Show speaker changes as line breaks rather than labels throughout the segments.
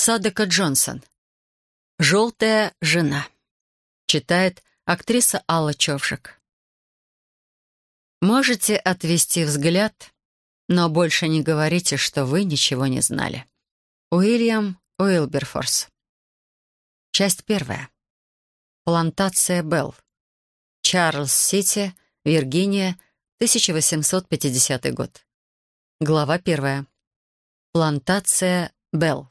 Садака Джонсон. «Желтая жена». Читает актриса Алла Човжик. Можете отвести взгляд, но больше не говорите, что вы ничего не знали. Уильям Уилберфорс. Часть первая. Плантация Белл. Чарльз-Сити, Виргиния, 1850 год. Глава первая. Плантация Белл.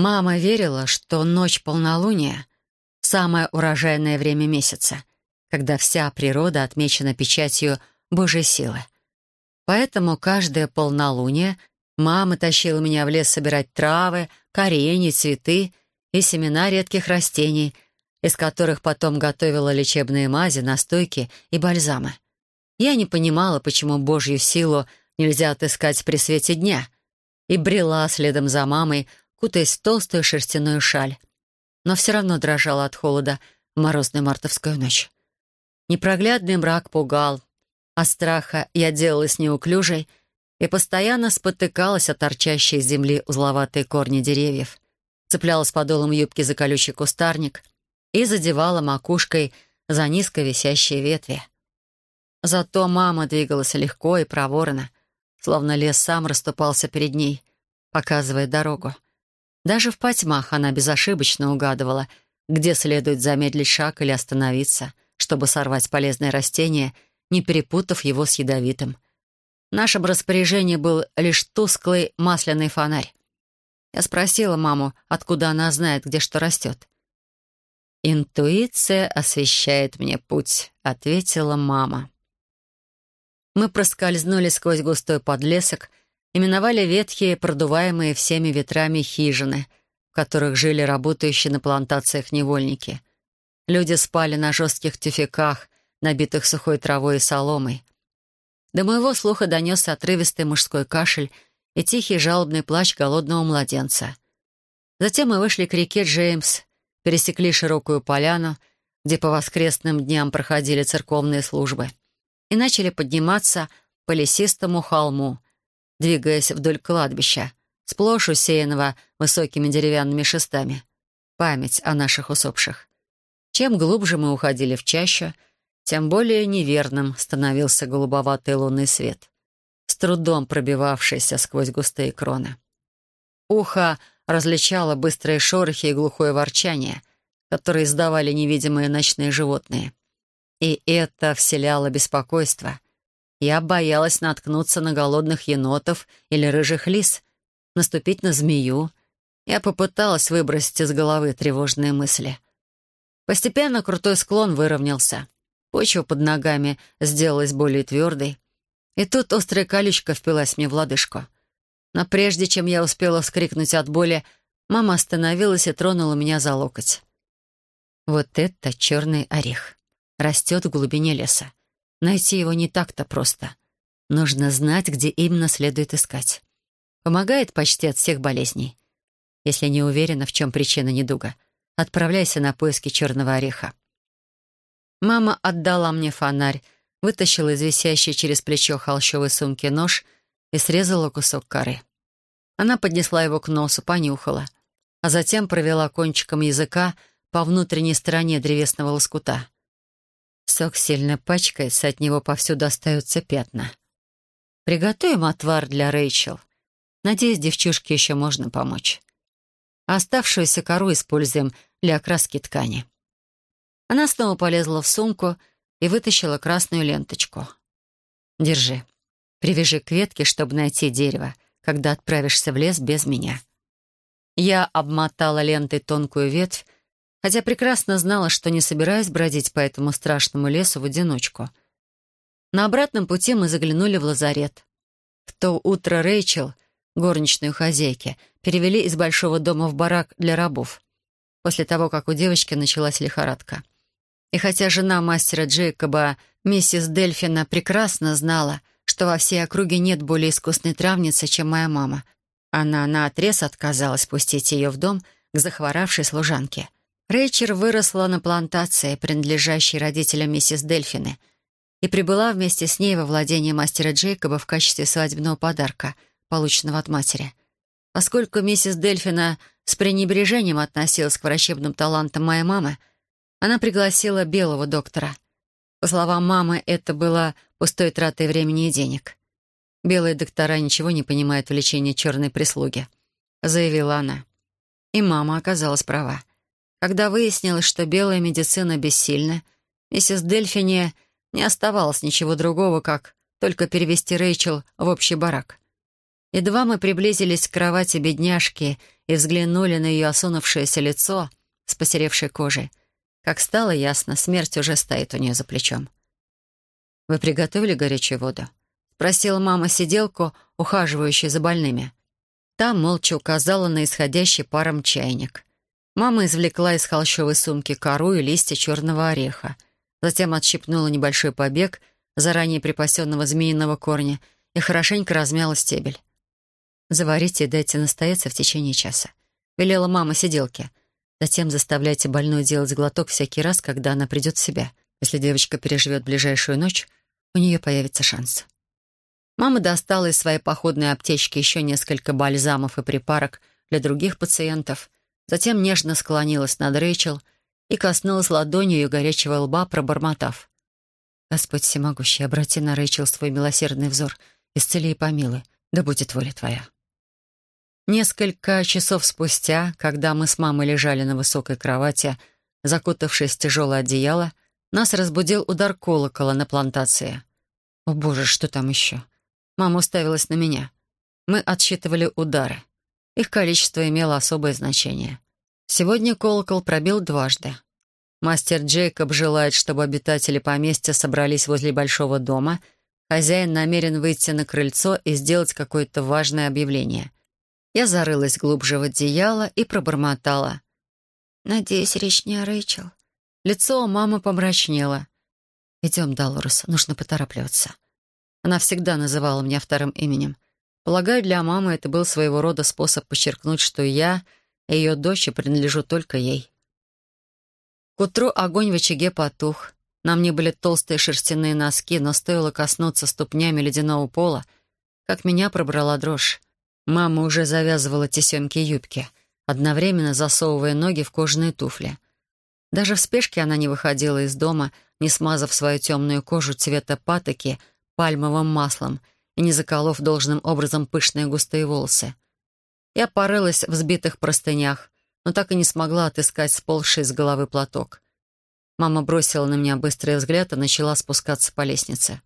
Мама верила, что ночь полнолуния — самое урожайное время месяца, когда вся природа отмечена печатью Божьей силы. Поэтому каждое полнолуние мама тащила меня в лес собирать травы, коренья, цветы и семена редких растений, из которых потом готовила лечебные мази, настойки и бальзамы. Я не понимала, почему Божью силу нельзя отыскать при свете дня, и брела следом за мамой, кутаясь в толстую шерстяную шаль. Но все равно дрожала от холода в морозную мартовскую ночь. Непроглядный мрак пугал. От страха я делалась неуклюжей и постоянно спотыкалась от торчащей из земли узловатые корни деревьев, цеплялась подолом юбки за колючий кустарник и задевала макушкой за низко висящие ветви. Зато мама двигалась легко и проворно, словно лес сам расступался перед ней, показывая дорогу. Даже в потьмах она безошибочно угадывала, где следует замедлить шаг или остановиться, чтобы сорвать полезное растение, не перепутав его с ядовитым. В нашем распоряжении был лишь тусклый масляный фонарь. Я спросила маму, откуда она знает, где что растет. «Интуиция освещает мне путь», — ответила мама. Мы проскользнули сквозь густой подлесок и миновали ветхие, продуваемые всеми ветрами хижины, в которых жили работающие на плантациях невольники. Люди спали на жестких тюфяках, набитых сухой травой и соломой. До моего слуха донесся отрывистый мужской кашель и тихий жалобный плач голодного младенца. Затем мы вышли к реке Джеймс, пересекли широкую поляну, где по воскресным дням проходили церковные службы, и начали подниматься по лесистому холму, двигаясь вдоль кладбища, сплошь усеянного высокими деревянными шестами. Память о наших усопших. Чем глубже мы уходили в чащу, тем более неверным становился голубоватый лунный свет, с трудом пробивавшийся сквозь густые кроны. Ухо различало быстрые шорохи и глухое ворчание, которые издавали невидимые ночные животные. И это вселяло беспокойство. Я боялась наткнуться на голодных енотов или рыжих лис, наступить на змею. Я попыталась выбросить из головы тревожные мысли. Постепенно крутой склон выровнялся. Почва под ногами сделалась более твердой. И тут острая колючка впилась мне в лодыжку. Но прежде чем я успела вскрикнуть от боли, мама остановилась и тронула меня за локоть. Вот это черный орех. Растет в глубине леса. Найти его не так-то просто. Нужно знать, где именно следует искать. Помогает почти от всех болезней. Если не уверена, в чем причина недуга, отправляйся на поиски черного ореха. Мама отдала мне фонарь, вытащила из висящей через плечо холщовой сумки нож и срезала кусок коры. Она поднесла его к носу, понюхала, а затем провела кончиком языка по внутренней стороне древесного лоскута. Сок сильно пачкается, от него повсюду остаются пятна. Приготовим отвар для Рэйчел. Надеюсь, девчушке еще можно помочь. Оставшуюся кору используем для окраски ткани. Она снова полезла в сумку и вытащила красную ленточку. «Держи. Привяжи к ветке, чтобы найти дерево, когда отправишься в лес без меня». Я обмотала лентой тонкую ветвь, хотя прекрасно знала, что не собираюсь бродить по этому страшному лесу в одиночку. На обратном пути мы заглянули в лазарет. В то утро Рэйчел, горничную хозяйки, перевели из большого дома в барак для рабов, после того, как у девочки началась лихорадка. И хотя жена мастера Джейкоба, миссис Дельфина, прекрасно знала, что во всей округе нет более искусной травницы, чем моя мама, она наотрез отказалась пустить ее в дом к захворавшей служанке. Рэйчер выросла на плантации, принадлежащей родителям миссис Дельфины, и прибыла вместе с ней во владение мастера Джейкоба в качестве свадебного подарка, полученного от матери. Поскольку миссис Дельфина с пренебрежением относилась к врачебным талантам моей мамы, она пригласила белого доктора. По словам мамы, это было пустой тратой времени и денег. «Белые доктора ничего не понимают в лечении черной прислуги», — заявила она. И мама оказалась права. Когда выяснилось, что белая медицина бессильна, миссис Дельфини не оставалось ничего другого, как только перевести Рэйчел в общий барак. Едва мы приблизились к кровати бедняжки и взглянули на ее осунувшееся лицо с посеревшей кожей, как стало ясно, смерть уже стоит у нее за плечом. «Вы приготовили горячую воду?» — спросила мама сиделку, ухаживающую за больными. Та молча указала на исходящий паром чайник. Мама извлекла из холщовой сумки кору и листья черного ореха, затем отщипнула небольшой побег заранее припасенного змеиного корня и хорошенько размяла стебель. Заварите и дайте настояться в течение часа. Велела мама сиделке. Затем заставляйте больную делать глоток всякий раз, когда она придет в себя. Если девочка переживет ближайшую ночь, у нее появится шанс. Мама достала из своей походной аптечки еще несколько бальзамов и припарок для других пациентов, затем нежно склонилась над Рэйчел и коснулась ладонью ее горячего лба, пробормотав. «Господь всемогущий, обрати на Рэйчел свой милосердный взор, исцели и помилуй, да будет воля Твоя». Несколько часов спустя, когда мы с мамой лежали на высокой кровати, закутавшись в тяжелое одеяло, нас разбудил удар колокола на плантации. «О боже, что там еще?» Мама уставилась на меня. Мы отсчитывали удары. Их количество имело особое значение. Сегодня колокол пробил дважды. Мастер Джейкоб желает, чтобы обитатели поместья собрались возле большого дома. Хозяин намерен выйти на крыльцо и сделать какое-то важное объявление — я зарылась глубже в одеяло и пробормотала. «Надеюсь, речь не о Рэйчел». Лицо мамы помрачнело. «Идем, Долорес, нужно поторапливаться». Она всегда называла меня вторым именем. Полагаю, для мамы это был своего рода способ подчеркнуть, что я и ее дочь принадлежу только ей. К утру огонь в очаге потух. На мне были толстые шерстяные носки, но стоило коснуться ступнями ледяного пола, как меня пробрала дрожь. Мама уже завязывала тесемки юбки, одновременно засовывая ноги в кожаные туфли. Даже в спешке она не выходила из дома, не смазав свою темную кожу цвета патоки пальмовым маслом и не заколов должным образом пышные густые волосы. Я порылась в сбитых простынях, но так и не смогла отыскать сползший с головы платок. Мама бросила на меня быстрый взгляд и начала спускаться по лестнице.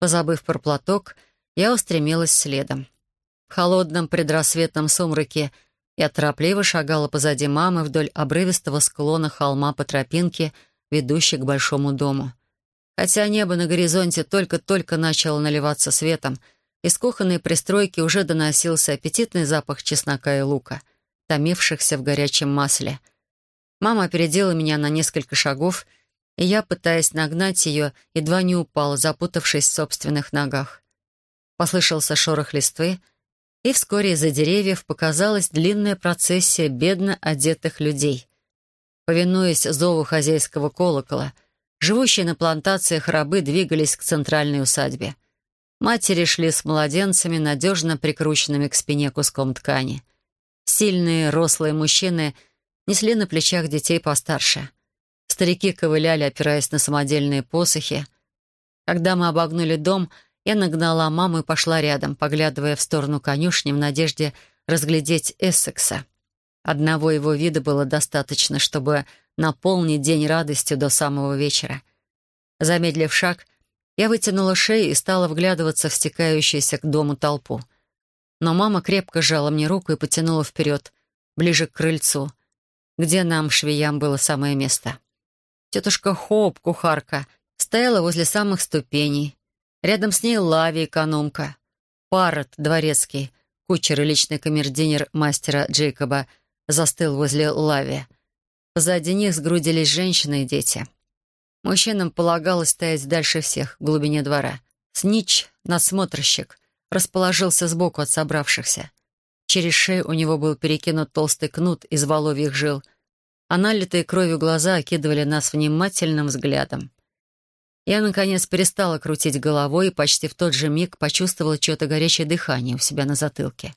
Позабыв про платок, я устремилась следом. В холодном предрассветном сумраке я торопливо шагала позади мамы вдоль обрывистого склона холма по тропинке, ведущей к большому дому. Хотя небо на горизонте только-только начало наливаться светом, из кухонной пристройки уже доносился аппетитный запах чеснока и лука, томившихся в горячем масле. Мама опередила меня на несколько шагов, и я, пытаясь нагнать ее, едва не упала, запутавшись в собственных ногах. Послышался шорох листвы — и вскоре из-за деревьев показалась длинная процессия бедно одетых людей. Повинуясь зову хозяйского колокола, живущие на плантациях рабы двигались к центральной усадьбе. Матери шли с младенцами, надежно прикрученными к спине куском ткани. Сильные, рослые мужчины несли на плечах детей постарше. Старики ковыляли, опираясь на самодельные посохи. Когда мы обогнули дом — я нагнала маму и пошла рядом, поглядывая в сторону конюшни в надежде разглядеть Эссекса. Одного его вида было достаточно, чтобы наполнить день радостью до самого вечера. Замедлив шаг, я вытянула шею и стала вглядываться в стекающуюся к дому толпу. Но мама крепко сжала мне руку и потянула вперед, ближе к крыльцу, где нам, швеям, было самое место. Тетушка Хоп, кухарка, стояла возле самых ступеней, Рядом с ней Лави, экономка. Парот, дворецкий, кучер и личный камердинер мастера Джейкоба, застыл возле Лави. Позади них сгрудились женщины и дети. Мужчинам полагалось стоять дальше всех, в глубине двора. Снич, надсмотрщик, расположился сбоку от собравшихся. Через шею у него был перекинут толстый кнут из воловьих жил, а налитые кровью глаза окидывали нас внимательным взглядом. Я, наконец, перестала крутить головой и почти в тот же миг почувствовала чье-то горячее дыхание у себя на затылке.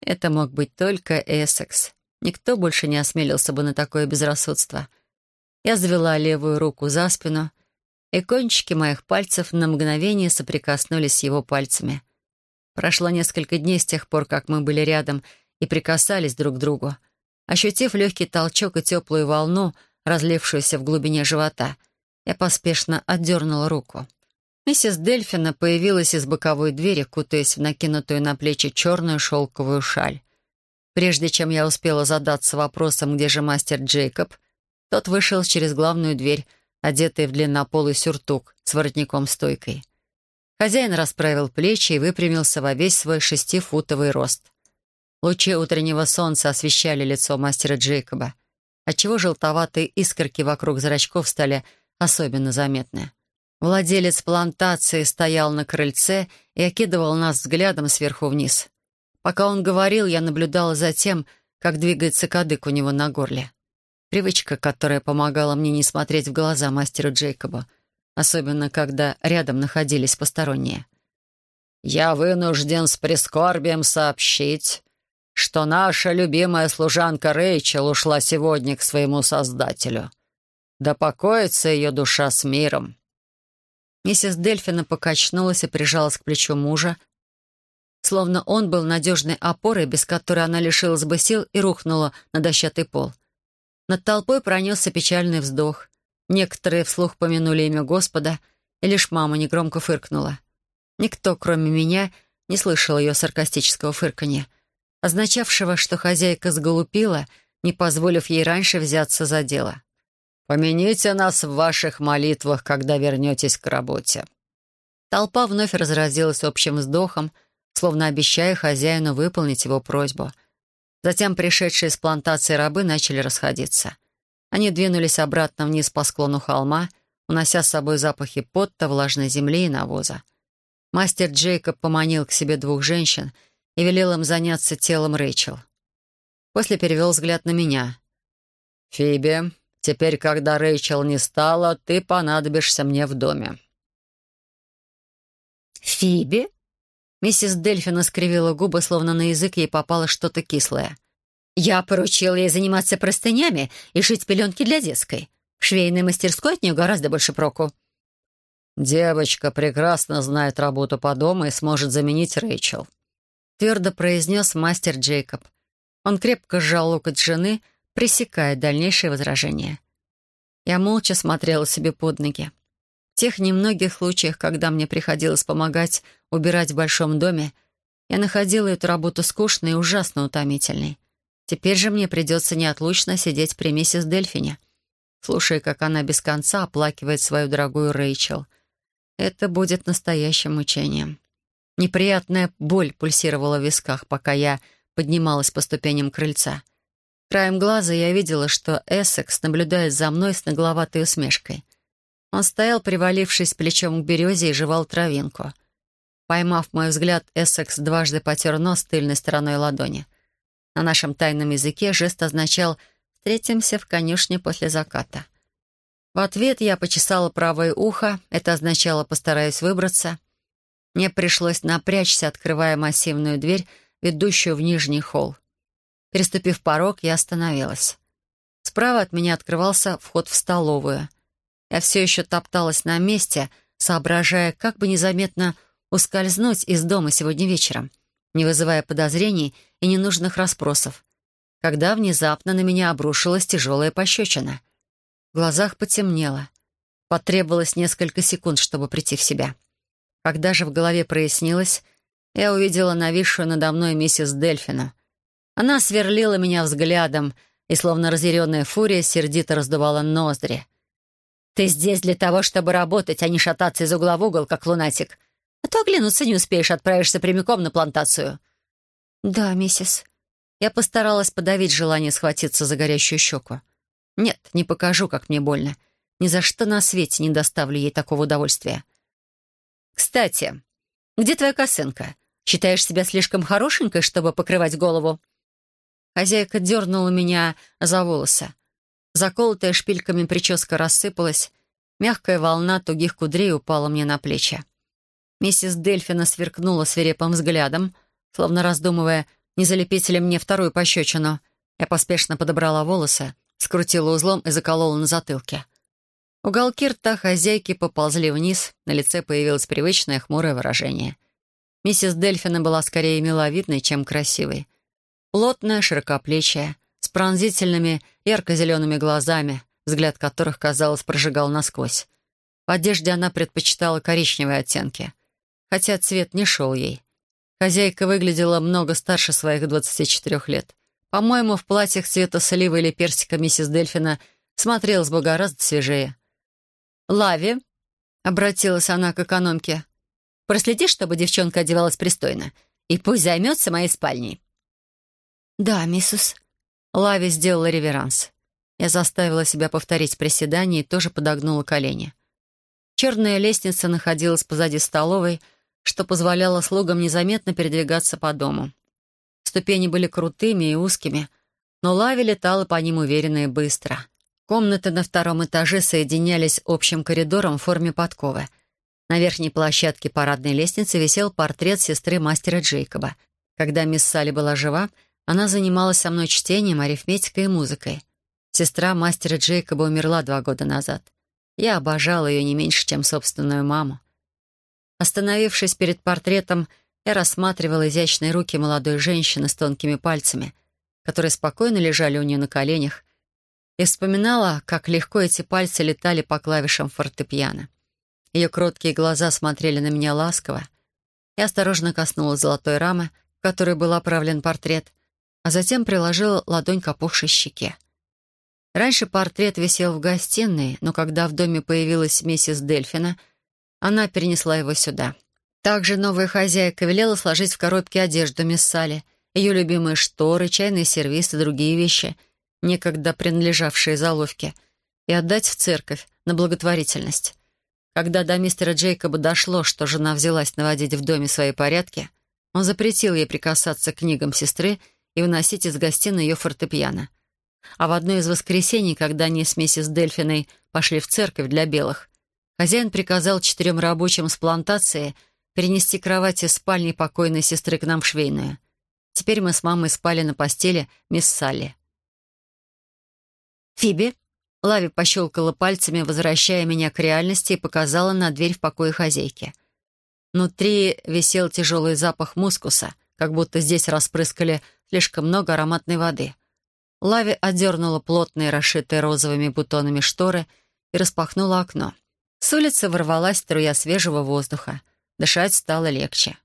Это мог быть только Эссекс. Никто больше не осмелился бы на такое безрассудство. Я завела левую руку за спину, и кончики моих пальцев на мгновение соприкоснулись с его пальцами. Прошло несколько дней с тех пор, как мы были рядом и прикасались друг к другу. Ощутив легкий толчок и теплую волну, разлившуюся в глубине живота, я поспешно отдернула руку. Миссис Дельфина появилась из боковой двери, кутаясь в накинутую на плечи черную шелковую шаль. Прежде чем я успела задаться вопросом, где же мастер Джейкоб, тот вышел через главную дверь, одетый в длиннополый сюртук с воротником-стойкой. Хозяин расправил плечи и выпрямился во весь свой шестифутовый рост. Лучи утреннего солнца освещали лицо мастера Джейкоба, отчего желтоватые искорки вокруг зрачков стали особенно заметны. Владелец плантации стоял на крыльце и окидывал нас взглядом сверху вниз. Пока он говорил, я наблюдала за тем, как двигается кадык у него на горле. Привычка, которая помогала мне не смотреть в глаза мастеру Джейкобу, особенно когда рядом находились посторонние. «Я вынужден с прискорбием сообщить, что наша любимая служанка Рэйчел ушла сегодня к своему Создателю. Да покоится ее душа с миром». Миссис Дельфина покачнулась и прижалась к плечу мужа, словно он был надежной опорой, без которой она лишилась бы сил и рухнула на дощатый пол. Над толпой пронесся печальный вздох. Некоторые вслух помянули имя Господа, и лишь мама негромко фыркнула. Никто, кроме меня, не слышал ее саркастического фырканья, означавшего, что хозяйка сголупила, не позволив ей раньше взяться за дело. «Помяните нас в ваших молитвах, когда вернетесь к работе». Толпа вновь разразилась общим вздохом, словно обещая хозяину выполнить его просьбу. Затем пришедшие с плантации рабы начали расходиться. Они двинулись обратно вниз по склону холма, унося с собой запахи потта, влажной земли и навоза. Мастер Джейкоб поманил к себе двух женщин и велел им заняться телом Рэйчел. После перевел взгляд на меня. «Фиби, Теперь, когда Рэйчел не стала, ты понадобишься мне в доме». «Фиби?» Миссис Дельфина скривила губы, словно на язык ей попало что-то кислое. «Я поручил ей заниматься простынями и шить пеленки для детской. В швейной мастерской от нее гораздо больше проку».
«Девочка прекрасно знает работу по дому и сможет заменить Рэйчел»,
твердо произнес мастер Джейкоб. Он крепко сжал локоть жены, пресекая дальнейшие возражения. Я молча смотрела себе под ноги. Тех немногих случаях, когда мне приходилось помогать убирать в большом доме, я находила эту работу скучной и ужасно утомительной. Теперь же мне придется неотлучно сидеть при миссис Дельфине, слушая, как она без конца оплакивает свою дорогую Рэйчел. Это будет настоящим мучением. Неприятная боль пульсировала в висках, пока я поднималась по ступеням крыльца — Краем глаза я видела, что Эссекс наблюдает за мной с нагловатой усмешкой. Он стоял, привалившись плечом к березе и жевал травинку. Поймав мой взгляд, Эссекс дважды потер нос тыльной стороной ладони. На нашем тайном языке жест означал «встретимся в конюшне после заката». В ответ я почесала правое ухо, это означало «постараюсь выбраться». Мне пришлось напрячься, открывая массивную дверь, ведущую в нижний холл. Переступив порог, я остановилась. Справа от меня открывался вход в столовую. Я все еще топталась на месте, соображая, как бы незаметно ускользнуть из дома сегодня вечером, не вызывая подозрений и ненужных расспросов, когда внезапно на меня обрушилась тяжелая пощечина. В глазах потемнело. Потребовалось несколько секунд, чтобы прийти в себя. Когда же в голове прояснилось, я увидела нависшую надо мной миссис Дельфина — она сверлила меня взглядом и, словно разъяренная фурия, сердито раздувала ноздри. «Ты здесь для того, чтобы работать, а не шататься из угла в угол, как лунатик. А то оглянуться не успеешь, отправишься прямиком на плантацию». «Да, миссис». Я постаралась подавить желание схватиться за горящую щеку. «Нет, не покажу, как мне больно. Ни за что на свете не доставлю ей такого удовольствия». «Кстати, где твоя косынка? Считаешь себя слишком хорошенькой, чтобы покрывать голову?» Хозяйка дернула меня за волосы. Заколотая шпильками прическа рассыпалась, мягкая волна тугих кудрей упала мне на плечи. Миссис Дельфина сверкнула свирепым взглядом, словно раздумывая, Не залепите ли мне вторую пощечину? Я поспешно подобрала волосы, скрутила узлом и заколола на затылке. Уголки рта хозяйки поползли вниз, на лице появилось привычное хмурое выражение. Миссис Дельфина была скорее миловидной, чем красивой. Плотная, широкоплечая, с пронзительными ярко-зелеными глазами, взгляд которых, казалось, прожигал насквозь. В одежде она предпочитала коричневые оттенки, хотя цвет не шел ей. Хозяйка выглядела много старше своих 24 лет. По-моему, в платьях цвета сливы или персика миссис Дельфина смотрелась бы гораздо свежее. «Лави», — обратилась она к экономке, — «проследи, чтобы девчонка одевалась пристойно, и пусть займется моей спальней». «Да, миссус». Лави сделала реверанс. Я заставила себя повторить приседание и тоже подогнула колени. Черная лестница находилась позади столовой, что позволяло слугам незаметно передвигаться по дому. Ступени были крутыми и узкими, но Лави летала по ним уверенно и быстро. Комнаты на втором этаже соединялись общим коридором в форме подковы. На верхней площадке парадной лестницы висел портрет сестры мастера Джейкоба. Когда мисс Салли была жива, она занималась со мной чтением, арифметикой и музыкой. Сестра мастера Джейкоба умерла два года назад. Я обожала ее не меньше, чем собственную маму. Остановившись перед портретом, я рассматривала изящные руки молодой женщины с тонкими пальцами, которые спокойно лежали у нее на коленях, и вспоминала, как легко эти пальцы летали по клавишам фортепиано. Ее кроткие глаза смотрели на меня ласково. Я осторожно коснулась золотой рамы, в которой был оправлен портрет, а затем приложила ладонь к опухшей щеке. Раньше портрет висел в гостиной, но когда в доме появилась миссис Дельфина, она перенесла его сюда. Также новая хозяйка велела сложить в коробке одежду мисс Салли, ее любимые шторы, чайный сервиз и другие вещи, некогда принадлежавшие заловке, и отдать в церковь на благотворительность. Когда до мистера Джейкоба дошло, что жена взялась наводить в доме свои порядки, он запретил ей прикасаться к книгам сестры и выносить из гостиной ее фортепиано. А в одно из воскресений, когда они с миссис Дельфиной пошли в церковь для белых, хозяин приказал четырем рабочим с плантации перенести кровать из спальни покойной сестры к нам в швейную. Теперь мы с мамой спали на постели мисс Салли. «Фиби?» Лави пощелкала пальцами, возвращая меня к реальности, и показала на дверь в покое хозяйки. Внутри висел тяжелый запах мускуса, как будто здесь распрыскали слишком много ароматной воды — Лави одернула плотные, расшитые розовыми бутонами шторы и распахнула окно. С улицы ворвалась струя свежего воздуха. Дышать стало легче.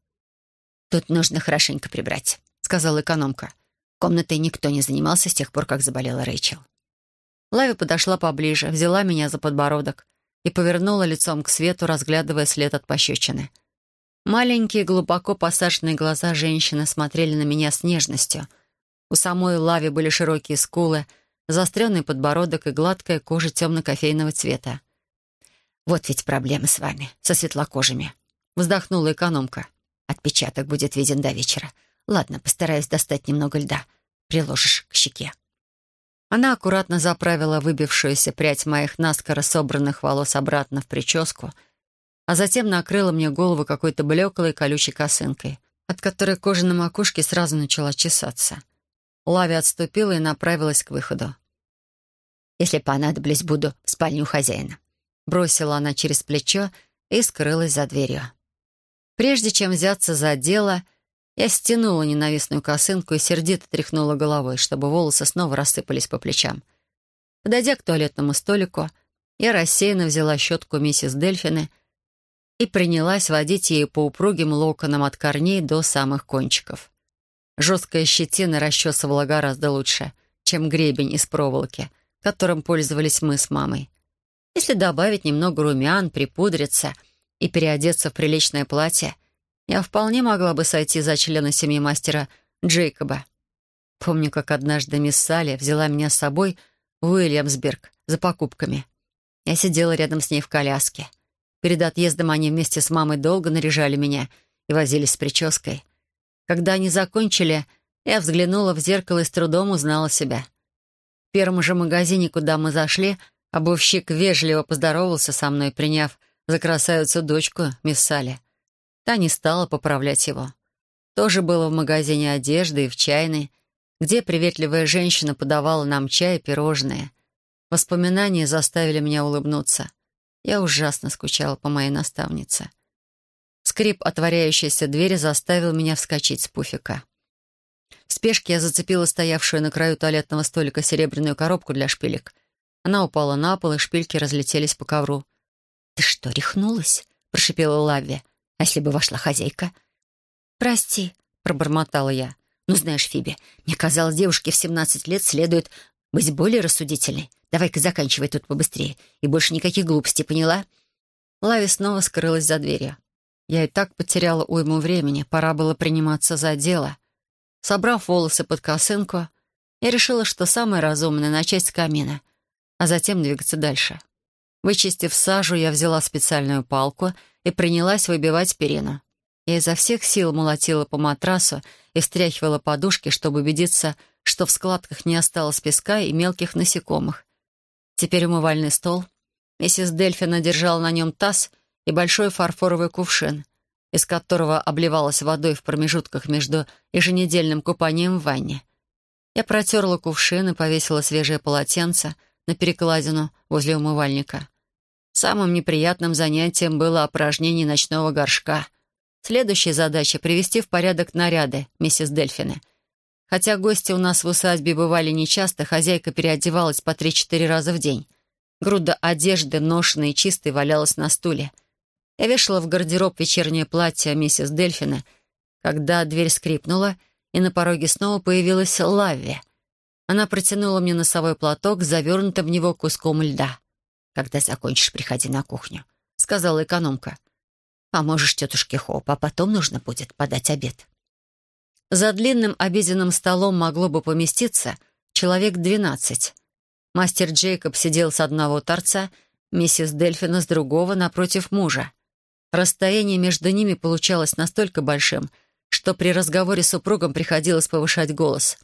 «Тут нужно хорошенько прибрать», — сказала экономка. Комнатой никто не занимался с тех пор, как заболела Рэйчел. Лави подошла поближе, взяла меня за подбородок и повернула лицом к свету, разглядывая след от пощечины. Маленькие, глубоко посаженные глаза женщины смотрели на меня с нежностью — у самой Лави были широкие скулы, заостренный подбородок и гладкая кожа темно-кофейного цвета. «Вот ведь проблема с вами, со светлокожими», — вздохнула экономка. «Отпечаток будет виден до вечера. Ладно, постараюсь достать немного льда. Приложишь к щеке». Она аккуратно заправила выбившуюся прядь моих наскоро собранных волос обратно в прическу, а затем накрыла мне голову какой-то блеклой колючей косынкой, от которой кожа на макушке сразу начала чесаться. Лави отступила и направилась к выходу. «Если понадоблюсь, буду в спальне у хозяина», — бросила она через плечо и скрылась за дверью. Прежде чем взяться за дело, я стянула ненавистную косынку и сердито тряхнула головой, чтобы волосы снова рассыпались по плечам. Подойдя к туалетному столику, я рассеянно взяла щетку миссис Дельфины и принялась водить ею по упругим локонам от корней до самых кончиков. Жесткая щетина расчесывала гораздо лучше, чем гребень из проволоки, которым пользовались мы с мамой. Если добавить немного румян, припудриться и переодеться в приличное платье, я вполне могла бы сойти за члена семьи мастера Джейкоба. Помню, как однажды мисс Салли взяла меня с собой в Уильямсберг за покупками. Я сидела рядом с ней в коляске. Перед отъездом они вместе с мамой долго наряжали меня и возились с прической. Когда они закончили, я взглянула в зеркало и с трудом узнала себя. В первом же магазине, куда мы зашли, обувщик вежливо поздоровался со мной, приняв за красавицу дочку мисс Салли. Та не стала поправлять его. тоже было в магазине одежды и в чайной, где приветливая женщина подавала нам чай и пирожные. Воспоминания заставили меня улыбнуться. Я ужасно скучала по моей наставнице. Скрип отворяющейся двери заставил меня вскочить с пуфика. В спешке я зацепила стоявшую на краю туалетного столика серебряную коробку для шпилек. Она упала на пол, и шпильки разлетелись по ковру. «Ты что, рехнулась?» — прошипела Лавви. «А если бы вошла хозяйка?» «Прости», — пробормотала я. «Ну, знаешь, Фиби, мне казалось, девушке в семнадцать лет следует быть более рассудительной. Давай-ка заканчивай тут побыстрее. И больше никаких глупостей, поняла?» Лави снова скрылась за дверью. Я и так потеряла уйму времени, пора было приниматься за дело. Собрав волосы под косынку, я решила, что самое разумное — начать с камина, а затем двигаться дальше. Вычистив сажу, я взяла специальную палку и принялась выбивать перину. Я изо всех сил молотила по матрасу и встряхивала подушки, чтобы убедиться, что в складках не осталось песка и мелких насекомых. Теперь умывальный стол. Миссис Дельфина держала на нем таз и большой фарфоровый кувшин, из которого обливалась водой в промежутках между еженедельным купанием в ванне. Я протерла кувшин и повесила свежее полотенце на перекладину возле умывальника. Самым неприятным занятием было опорожнение ночного горшка. Следующая задача — привести в порядок наряды миссис Дельфины. Хотя гости у нас в усадьбе бывали нечасто, хозяйка переодевалась по три-четыре раза в день. Груда одежды, ношенной и чистой, валялась на стуле. Я вешала в гардероб вечернее платье миссис Дельфина, когда дверь скрипнула, и на пороге снова появилась Лавви. Она протянула мне носовой платок, завернутым в него куском льда. «Когда закончишь, приходи на кухню», — сказала экономка. «Поможешь тетушке Хоп, а потом нужно будет подать обед». За длинным обеденным столом могло бы поместиться человек двенадцать. Мастер Джейкоб сидел с одного торца, миссис Дельфина с другого напротив мужа. Расстояние между ними получалось настолько большим, что при разговоре с супругом приходилось повышать голос.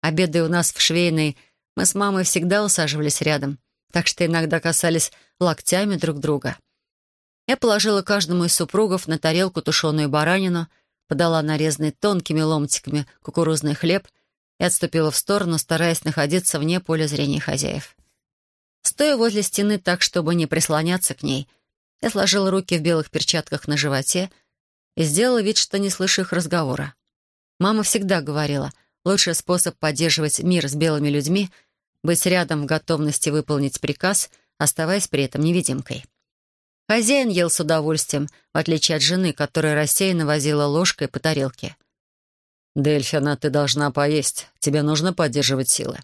Обеды у нас в швейной, мы с мамой всегда усаживались рядом, так что иногда касались локтями друг друга. Я положила каждому из супругов на тарелку тушеную баранину, подала нарезанный тонкими ломтиками кукурузный хлеб и отступила в сторону, стараясь находиться вне поля зрения хозяев. Стоя возле стены так, чтобы не прислоняться к ней — я сложила руки в белых перчатках на животе и сделала вид, что не слышу их разговора. Мама всегда говорила, лучший способ поддерживать мир с белыми людьми — быть рядом в готовности выполнить приказ, оставаясь при этом невидимкой. Хозяин ел с удовольствием, в отличие от жены, которая рассеянно возила ложкой по тарелке. «Дельфина, ты должна поесть. Тебе нужно поддерживать силы».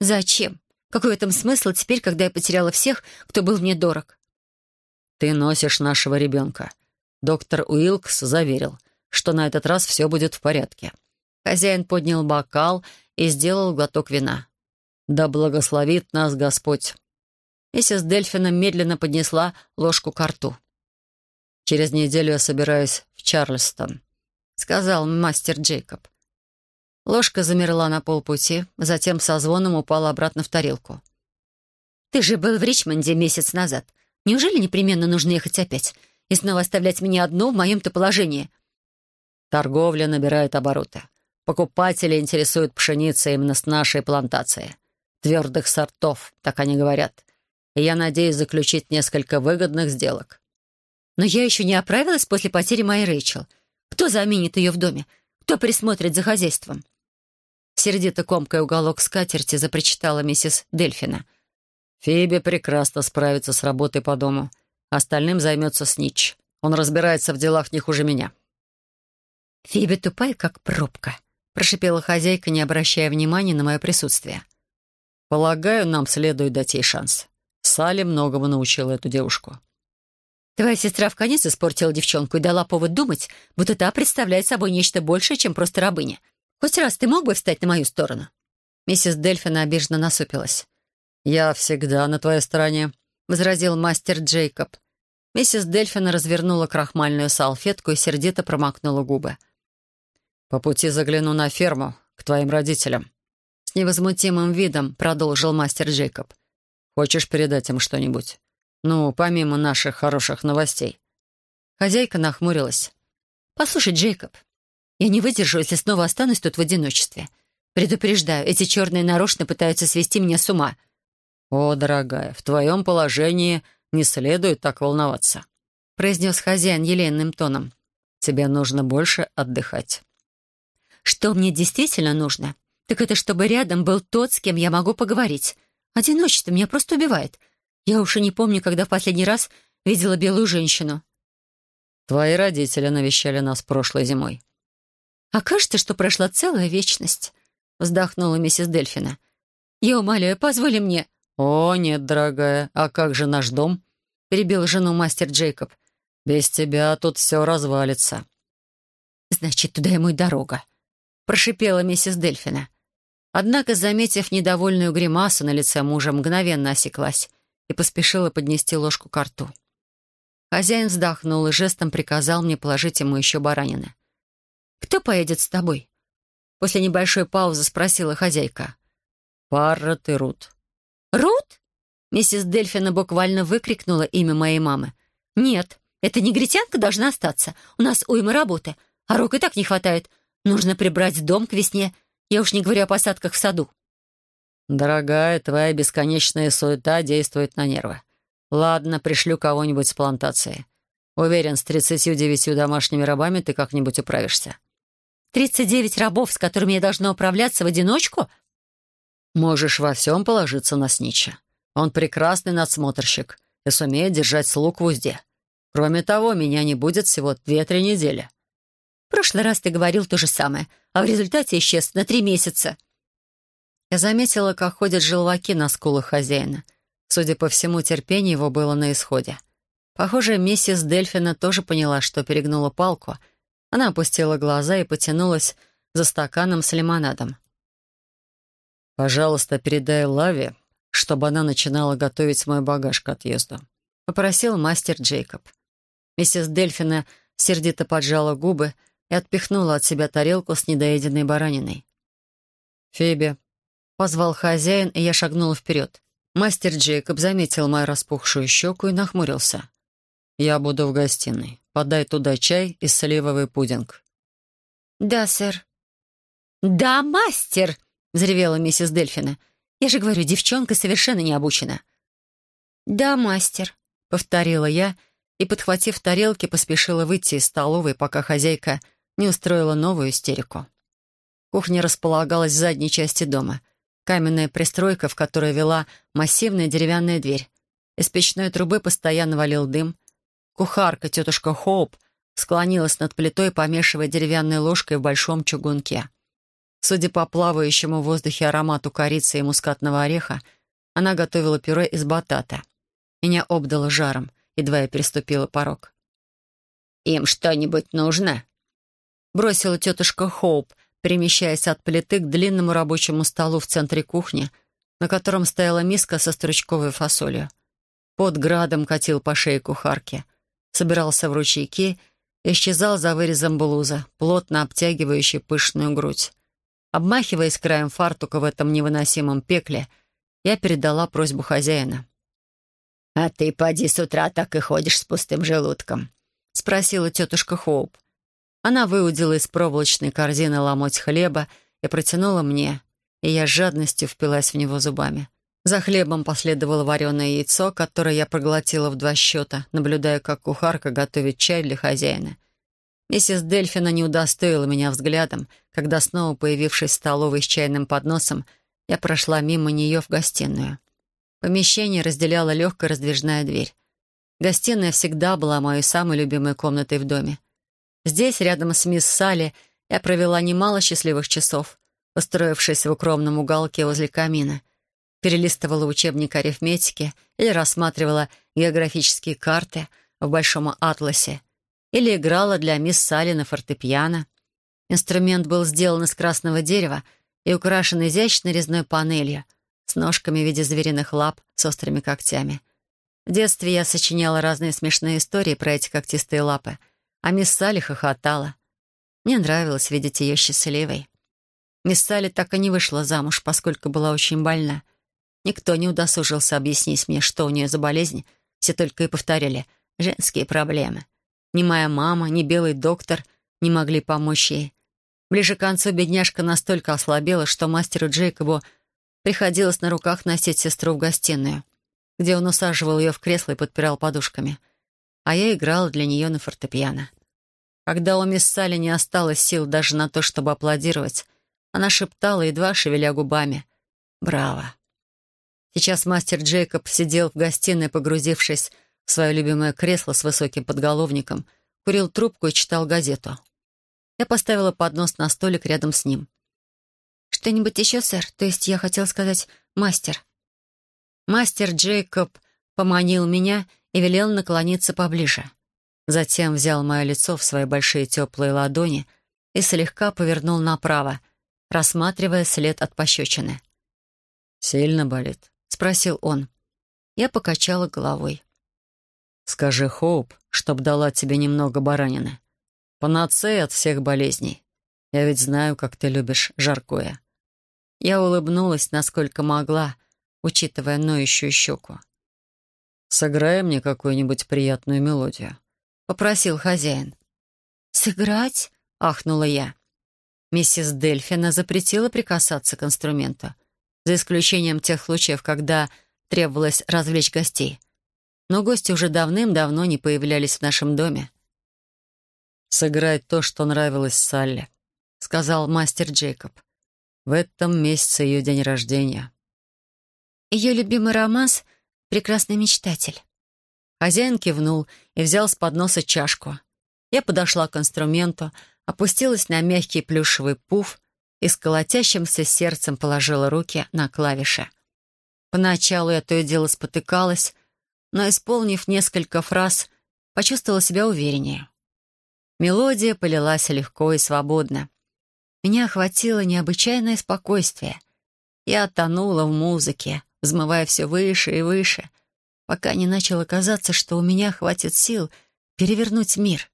«Зачем? Какой в этом смысл теперь, когда я потеряла всех, кто был мне дорог?» «Ты носишь нашего ребенка». Доктор Уилкс заверил, что на этот раз все будет в порядке. Хозяин поднял бокал и сделал глоток вина. «Да благословит нас Господь!» Миссис Дельфина медленно поднесла ложку к рту. «Через неделю я собираюсь в Чарльстон», — сказал мастер Джейкоб. Ложка замерла на полпути, затем со звоном упала обратно в тарелку. «Ты же был в Ричмонде месяц назад. Неужели непременно нужно ехать опять и снова оставлять меня одну в моем-то положении?»
Торговля набирает обороты. Покупатели интересуют пшеницей именно с нашей плантации. Твердых сортов, так они говорят. И я надеюсь заключить несколько выгодных сделок.
Но я еще не оправилась после потери моей Рэйчел. Кто заменит ее в доме? Кто присмотрит за хозяйством?» Сердито комкая уголок скатерти запричитала миссис Дельфина —
Фиби прекрасно справится с работой по дому. Остальным займется Снич. Он разбирается в делах не хуже меня».
«Фиби тупая, как пробка», — прошипела хозяйка, не обращая внимания на мое присутствие.
«Полагаю, нам следует дать ей шанс. Салли многому научила эту девушку».
«Твоя сестра в конец испортила девчонку и дала повод думать, будто та представляет собой нечто большее, чем просто рабыня. Хоть раз ты мог бы встать на мою сторону?» Миссис Дельфина обиженно насупилась.
«Я всегда на твоей стороне», — возразил мастер Джейкоб.
Миссис Дельфина развернула крахмальную салфетку и сердито промокнула губы.
«По пути загляну на ферму, к твоим родителям».
С невозмутимым видом продолжил мастер Джейкоб.
«Хочешь передать им что-нибудь? Ну, помимо наших хороших новостей».
Хозяйка нахмурилась. «Послушай, Джейкоб, Я не выдержу, если снова останусь тут в одиночестве. Предупреждаю, эти черные нарочно пытаются свести меня с ума».
«О, дорогая, в твоем положении не следует так волноваться», произнес хозяин елейным тоном. «Тебе нужно больше отдыхать».
«Что мне действительно нужно, так это чтобы рядом был тот, с кем я могу поговорить. Одиночество меня просто убивает. Я уж и не помню, когда в последний раз видела белую женщину».
«Твои родители навещали нас прошлой зимой».
«А кажется, что прошла целая вечность», — вздохнула миссис Дельфина. «Я умоляю, позволи мне...»
«О, нет, дорогая, а как же наш дом?» — перебил жену мастер Джейкоб. «Без тебя тут все развалится».
«Значит, туда ему и дорога», — прошипела миссис Дельфина. Однако, заметив недовольную гримасу на лице мужа, мгновенно осеклась и поспешила поднести ложку к рту. Хозяин вздохнул и жестом приказал мне положить ему еще баранины. «Кто поедет с тобой?» После небольшой паузы спросила хозяйка.
«Паррот и Рут».
«Рут?» Миссис Дельфина буквально выкрикнула имя моей мамы. «Нет, эта негритянка должна остаться. У нас уйма работы, а рук и так не хватает. Нужно прибрать дом к весне. Я уж не говорю о посадках в саду».
«Дорогая, твоя бесконечная суета действует на нервы. Ладно, пришлю кого-нибудь с плантации. Уверен, с тридцатью девятью домашними рабами ты как-нибудь управишься».
«Тридцать девять рабов, с которыми я должна управляться в одиночку?»
«Можешь во всем положиться на Снича. Он прекрасный надсмотрщик и сумеет держать слуг в узде. Кроме того, меня не будет всего две-три недели».
«В прошлый раз ты говорил то же самое, а в результате исчез на три месяца».
Я заметила, как ходят желваки на скулах хозяина. Судя по всему, терпение его было на исходе. Похоже, миссис Дельфина тоже поняла, что перегнула палку. Она опустила глаза и потянулась за стаканом с лимонадом. «Пожалуйста, передай Лаве, чтобы она начинала готовить мой багаж к отъезду», — попросил мастер Джейкоб. Миссис Дельфина сердито поджала губы и отпихнула от себя тарелку с недоеденной бараниной. «Фиби», — позвал хозяин, и я шагнула вперед. Мастер Джейкоб заметил мою распухшую щеку и нахмурился. «Я буду в гостиной. Подай туда чай и сливовый пудинг».
«Да, сэр». «Да, мастер!» — взревела миссис Дельфина. «Я же говорю, девчонка совершенно не обучена». «Да, мастер», — повторила я и, подхватив тарелки, поспешила выйти из столовой, пока хозяйка не устроила новую истерику. Кухня располагалась в задней части дома. Каменная пристройка, в которой вела массивная деревянная дверь. Из печной трубы постоянно валил дым. Кухарка, тетушка Хоуп, склонилась над плитой, помешивая деревянной ложкой в большом чугунке. Судя по плавающему в воздухе аромату корицы и мускатного ореха, она готовила пюре из батата. Меня обдало жаром, едва я переступила порог. «Им что-нибудь нужно?» Бросила тетушка Хоуп, перемещаясь от плиты к длинному рабочему столу в центре кухни, на котором стояла миска со стручковой фасолью. Под градом катил по шее кухарки, собирался в ручейки и исчезал за вырезом блуза, плотно обтягивающей пышную грудь. Обмахиваясь краем фартука в этом невыносимом пекле, я передала просьбу хозяина. «А ты, поди, с утра так и ходишь с пустым желудком?» — спросила тетушка Хоуп. Она выудила из проволочной корзины ломоть хлеба и протянула мне, и я с жадностью впилась в него зубами. За хлебом последовало вареное яйцо, которое я проглотила в два счета, наблюдая, как кухарка готовит чай для хозяина. Миссис Дельфина не удостоила меня взглядом, когда, снова появившись в столовой с чайным подносом, я прошла мимо нее в гостиную. Помещение разделяла легкая раздвижная дверь. Гостиная всегда была моей самой любимой комнатой в доме. Здесь, рядом с мисс Салли, я провела немало счастливых часов, устроившись в укромном уголке возле камина. Перелистывала учебник арифметики или рассматривала географические карты в большом атласе — или играла для мисс Салли на фортепиано. Инструмент был сделан из красного дерева и украшен изящной резной панелью с ножками в виде звериных лап с острыми когтями. В детстве я сочиняла разные смешные истории про эти когтистые лапы, а мисс Салли хохотала. Мне нравилось видеть ее счастливой. Мисс Салли так и не вышла замуж, поскольку была очень больна. Никто не удосужился объяснить мне, что у нее за болезнь. Все только и повторяли «женские проблемы». Ни моя мама, ни белый доктор не могли помочь ей. Ближе к концу бедняжка настолько ослабела, что мастеру Джейкобу приходилось на руках носить сестру в гостиную, где он усаживал ее в кресло и подпирал подушками. А я играла для нее на фортепиано. Когда у мисс Салли не осталось сил даже на то, чтобы аплодировать, она шептала, едва шевеля губами. «Браво!» Сейчас мастер Джейкоб сидел в гостиной, погрузившись в свое любимое кресло с высоким подголовником, курил трубку и читал газету. Я поставила поднос на столик рядом с ним. «Что-нибудь еще, сэр? То есть я хотел сказать «мастер». Мастер Джейкоб поманил меня и велел наклониться поближе. Затем взял мое лицо в свои большие теплые ладони и слегка повернул направо, рассматривая след от пощечины.
«Сильно болит?»
— спросил он. Я покачала головой.
«Скажи Хоуп, чтоб дала тебе немного баранины. Панацея от всех болезней. Я ведь знаю, как ты любишь жаркое».
Я улыбнулась, насколько могла, учитывая ноющую щеку.
«Сыграй мне какую-нибудь приятную мелодию», —
попросил хозяин. «Сыграть?» — ахнула я. Миссис Дельфина запретила прикасаться к инструменту, за исключением тех случаев, когда требовалось развлечь гостей. Но гости уже давным-давно не появлялись в нашем доме
сыграть то, что нравилось Салли», — сказал мастер Джейкоб. «В этом месяце ее день рождения».
Ее любимый романс — «Прекрасный мечтатель». Хозяин кивнул и взял с подноса чашку. Я подошла к инструменту, опустилась на мягкий плюшевый пуф и с колотящимся сердцем положила руки на клавиши. Поначалу я то и дело спотыкалась, но, исполнив несколько фраз, почувствовала себя увереннее. Мелодия полилась легко и свободно. Меня охватило необычайное спокойствие. Я тонула в музыке, взмывая все выше и выше, пока не начало казаться, что у меня хватит сил перевернуть мир.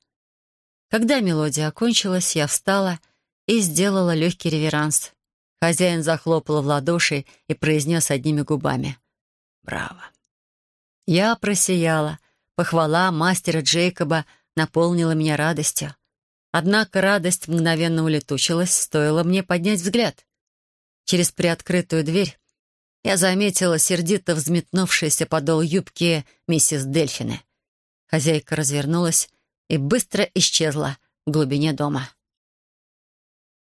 Когда мелодия окончилась, я встала и сделала легкий реверанс. Хозяин захлопал в ладоши и произнес одними губами. «Браво!» Я просияла. Похвала мастера Джейкоба — наполнила меня радостью. Однако радость мгновенно улетучилась, стоило мне поднять взгляд. Через приоткрытую дверь я заметила сердито взметнувшийся подол юбки миссис Дельфины. Хозяйка развернулась и быстро исчезла в глубине дома.